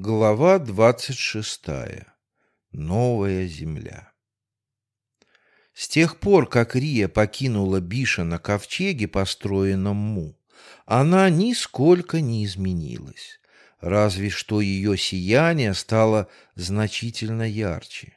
Глава двадцать шестая. Новая земля. С тех пор, как Рия покинула Биша на ковчеге, построенном Му, она нисколько не изменилась, разве что ее сияние стало значительно ярче.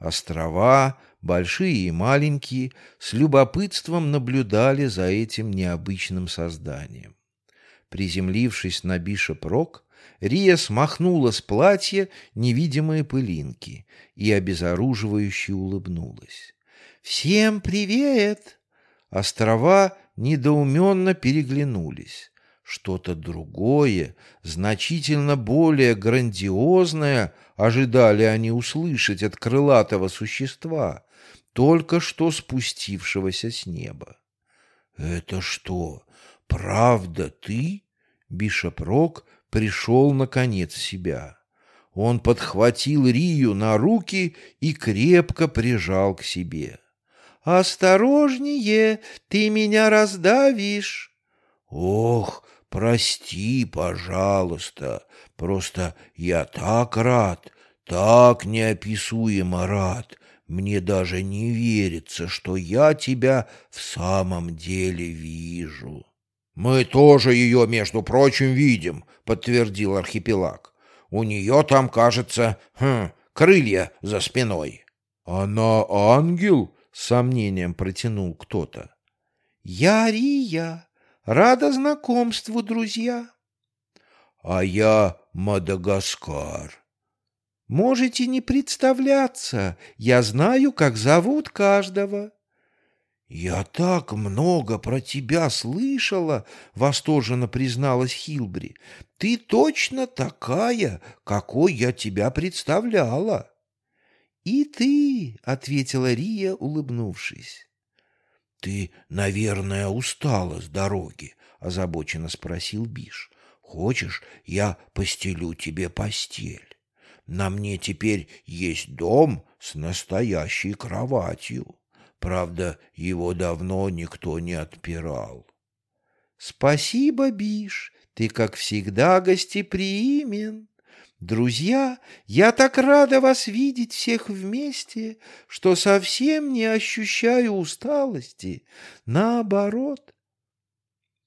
Острова, большие и маленькие, с любопытством наблюдали за этим необычным созданием. Приземлившись на Бишоп-Рок, Рия смахнула с платья невидимые пылинки и обезоруживающе улыбнулась. «Всем привет!» Острова недоуменно переглянулись. Что-то другое, значительно более грандиозное ожидали они услышать от крылатого существа, только что спустившегося с неба. «Это что, правда ты?» Бишоп Рок пришел, наконец, себя. Он подхватил Рию на руки и крепко прижал к себе. «Осторожнее, ты меня раздавишь!» «Ох, прости, пожалуйста, просто я так рад, так неописуемо рад. Мне даже не верится, что я тебя в самом деле вижу». «Мы тоже ее, между прочим, видим», — подтвердил архипелаг. «У нее там, кажется, хм, крылья за спиной». «Она ангел?» — с сомнением протянул кто-то. «Я Рия. Рада знакомству, друзья». «А я Мадагаскар». «Можете не представляться. Я знаю, как зовут каждого». «Я так много про тебя слышала!» — восторженно призналась Хилбри. «Ты точно такая, какой я тебя представляла!» «И ты!» — ответила Рия, улыбнувшись. «Ты, наверное, устала с дороги?» — озабоченно спросил Биш. «Хочешь, я постелю тебе постель? На мне теперь есть дом с настоящей кроватью». Правда, его давно никто не отпирал. Спасибо, Биш, ты, как всегда, гостеприимен. Друзья, я так рада вас видеть всех вместе, что совсем не ощущаю усталости. Наоборот.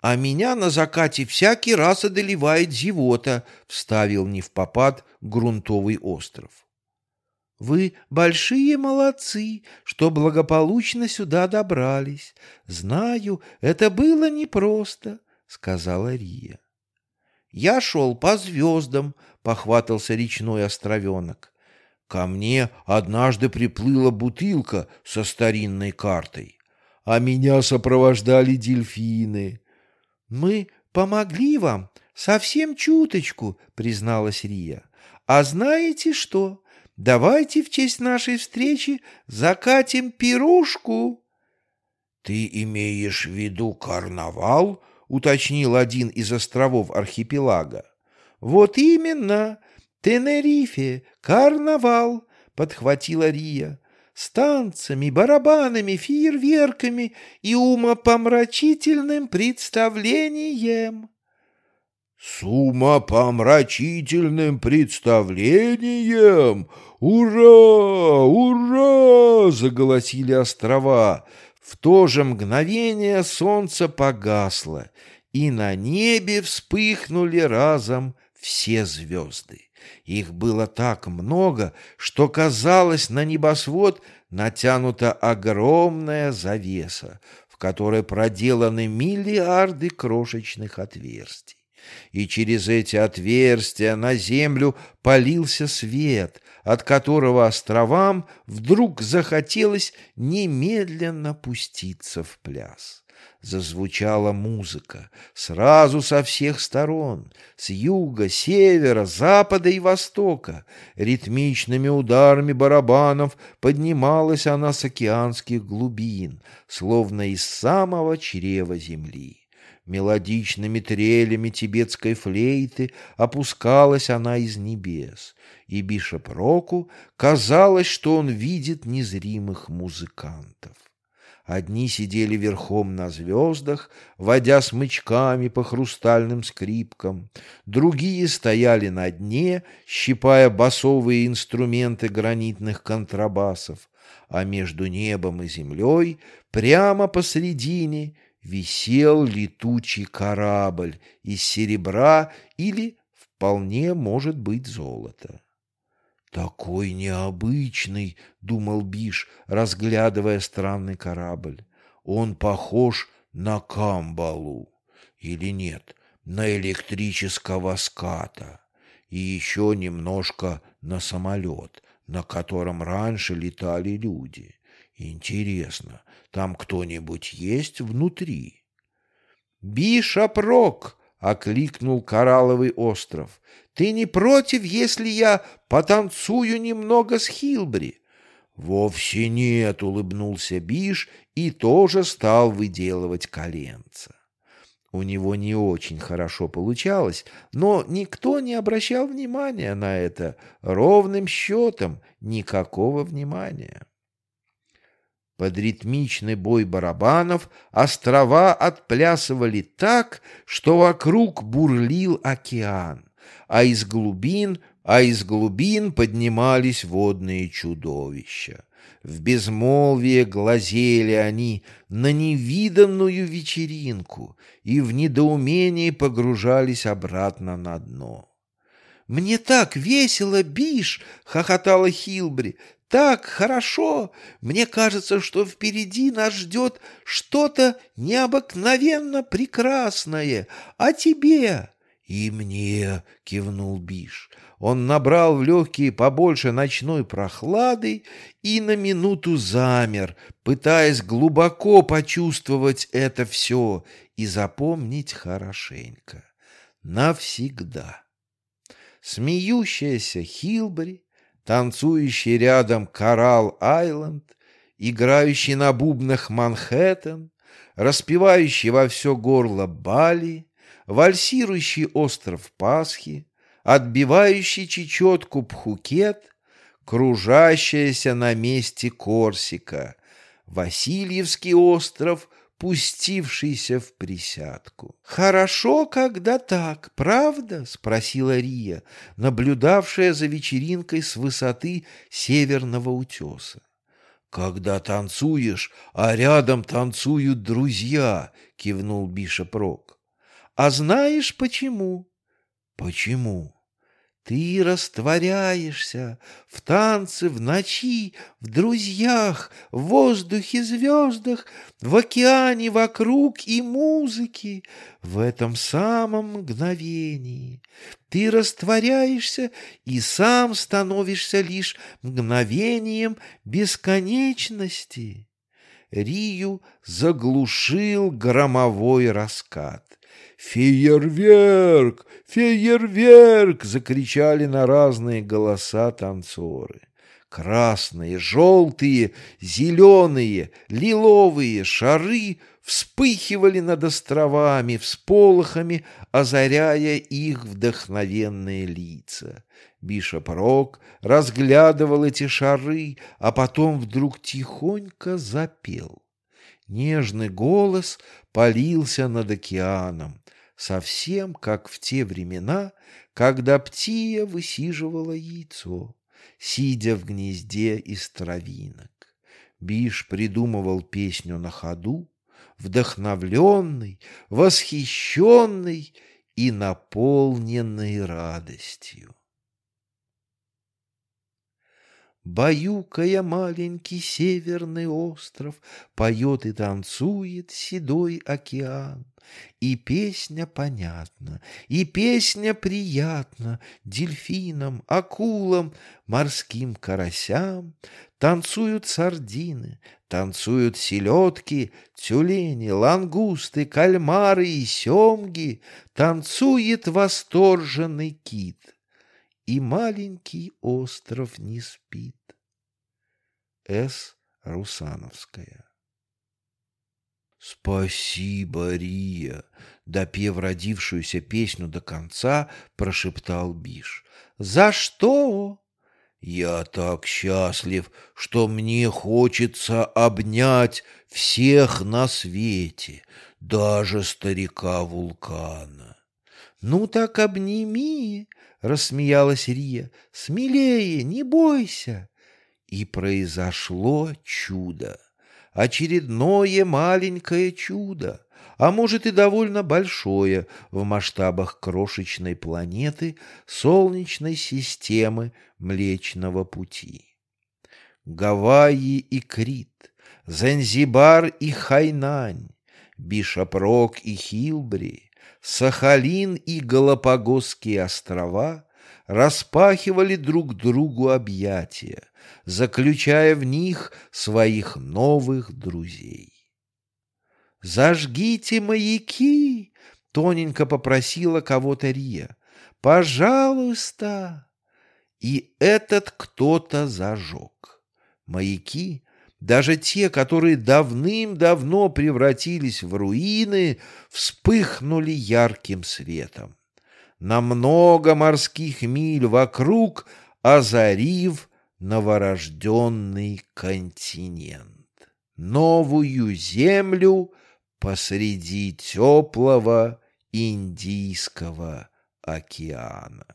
А меня на закате всякий раз одолевает зевота, вставил не в попад грунтовый остров. Вы большие молодцы, что благополучно сюда добрались. Знаю, это было непросто, — сказала Рия. Я шел по звездам, — похватался речной островенок. Ко мне однажды приплыла бутылка со старинной картой, а меня сопровождали дельфины. Мы помогли вам совсем чуточку, — призналась Рия. А знаете что? Давайте в честь нашей встречи закатим пирушку. — Ты имеешь в виду карнавал? — уточнил один из островов архипелага. — Вот именно. Тенерифе, карнавал, — подхватила Рия. С танцами, барабанами, фейерверками и умопомрачительным представлением. «С умопомрачительным представлением! Ура! Ура!» — заголосили острова. В то же мгновение солнце погасло, и на небе вспыхнули разом все звезды. Их было так много, что казалось, на небосвод натянута огромная завеса, в которой проделаны миллиарды крошечных отверстий и через эти отверстия на землю полился свет, от которого островам вдруг захотелось немедленно пуститься в пляс. Зазвучала музыка сразу со всех сторон, с юга, севера, запада и востока. Ритмичными ударами барабанов поднималась она с океанских глубин, словно из самого чрева земли. Мелодичными трелями тибетской флейты опускалась она из небес, и Бишоп Року казалось, что он видит незримых музыкантов. Одни сидели верхом на звездах, водя смычками по хрустальным скрипкам, другие стояли на дне, щипая басовые инструменты гранитных контрабасов, а между небом и землей, прямо посредине, висел летучий корабль из серебра или, вполне может быть, золота. «Такой необычный», — думал Биш, разглядывая странный корабль. «Он похож на камбалу. Или нет, на электрического ската. И еще немножко на самолет, на котором раньше летали люди. Интересно, там кто-нибудь есть внутри?» «Бишоп-Рок!» — окликнул Коралловый остров. Ты не против, если я потанцую немного с Хилбри?» «Вовсе нет», — улыбнулся Биш и тоже стал выделывать коленца. У него не очень хорошо получалось, но никто не обращал внимания на это, ровным счетом никакого внимания. Под ритмичный бой барабанов острова отплясывали так, что вокруг бурлил океан а из глубин, а из глубин поднимались водные чудовища. В безмолвие глазели они на невиданную вечеринку и в недоумении погружались обратно на дно. «Мне так весело, Биш!» — хохотала Хилбри. «Так хорошо! Мне кажется, что впереди нас ждет что-то необыкновенно прекрасное. А тебе?» «И мне!» — кивнул Биш. Он набрал в легкие побольше ночной прохлады и на минуту замер, пытаясь глубоко почувствовать это все и запомнить хорошенько. Навсегда. Смеющаяся Хилбри, танцующий рядом Коралл-Айленд, играющий на бубнах Манхэттен, распевающий во все горло Бали — вальсирующий остров Пасхи, отбивающий чечетку Пхукет, кружащаяся на месте Корсика, Васильевский остров, пустившийся в присядку. «Хорошо, когда так, правда?» — спросила Рия, наблюдавшая за вечеринкой с высоты северного утеса. «Когда танцуешь, а рядом танцуют друзья», — кивнул Бишоп Рок. А знаешь почему? Почему? Ты растворяешься в танце, в ночи, в друзьях, в воздухе, звездах, в океане вокруг и музыке, в этом самом мгновении. Ты растворяешься и сам становишься лишь мгновением бесконечности. Рию заглушил громовой раскат. «Фейерверк! Фейерверк!» — закричали на разные голоса танцоры. Красные, желтые, зеленые, лиловые шары вспыхивали над островами всполохами, озаряя их вдохновенные лица. Бишоп Рок разглядывал эти шары, а потом вдруг тихонько запел. Нежный голос полился над океаном, совсем как в те времена, когда птия высиживала яйцо, сидя в гнезде из травинок. Биш придумывал песню на ходу, вдохновленный, восхищенный и наполненный радостью. Баюкая маленький северный остров, Поет и танцует седой океан. И песня понятна, и песня приятна Дельфинам, акулам, морским карасям. Танцуют сардины, танцуют селедки, Тюлени, лангусты, кальмары и семги, Танцует восторженный кит — и маленький остров не спит. С. Русановская «Спасибо, Рия!» Допев родившуюся песню до конца, прошептал Биш. «За что?» Я так счастлив, что мне хочется обнять всех на свете, даже старика вулкана. «Ну так обними!» — рассмеялась Рия. «Смелее, не бойся!» И произошло чудо. Очередное маленькое чудо а может и довольно большое в масштабах крошечной планеты Солнечной системы Млечного Пути. Гавайи и Крит, Занзибар и Хайнань, Бишопрок и Хилбри, Сахалин и Галапагосские острова распахивали друг другу объятия, заключая в них своих новых друзей. «Зажгите маяки!» — тоненько попросила кого-то Рия. «Пожалуйста!» И этот кто-то зажег. Маяки, даже те, которые давным-давно превратились в руины, вспыхнули ярким светом. На много морских миль вокруг озарив новорожденный континент. Новую землю — посреди теплого Индийского океана.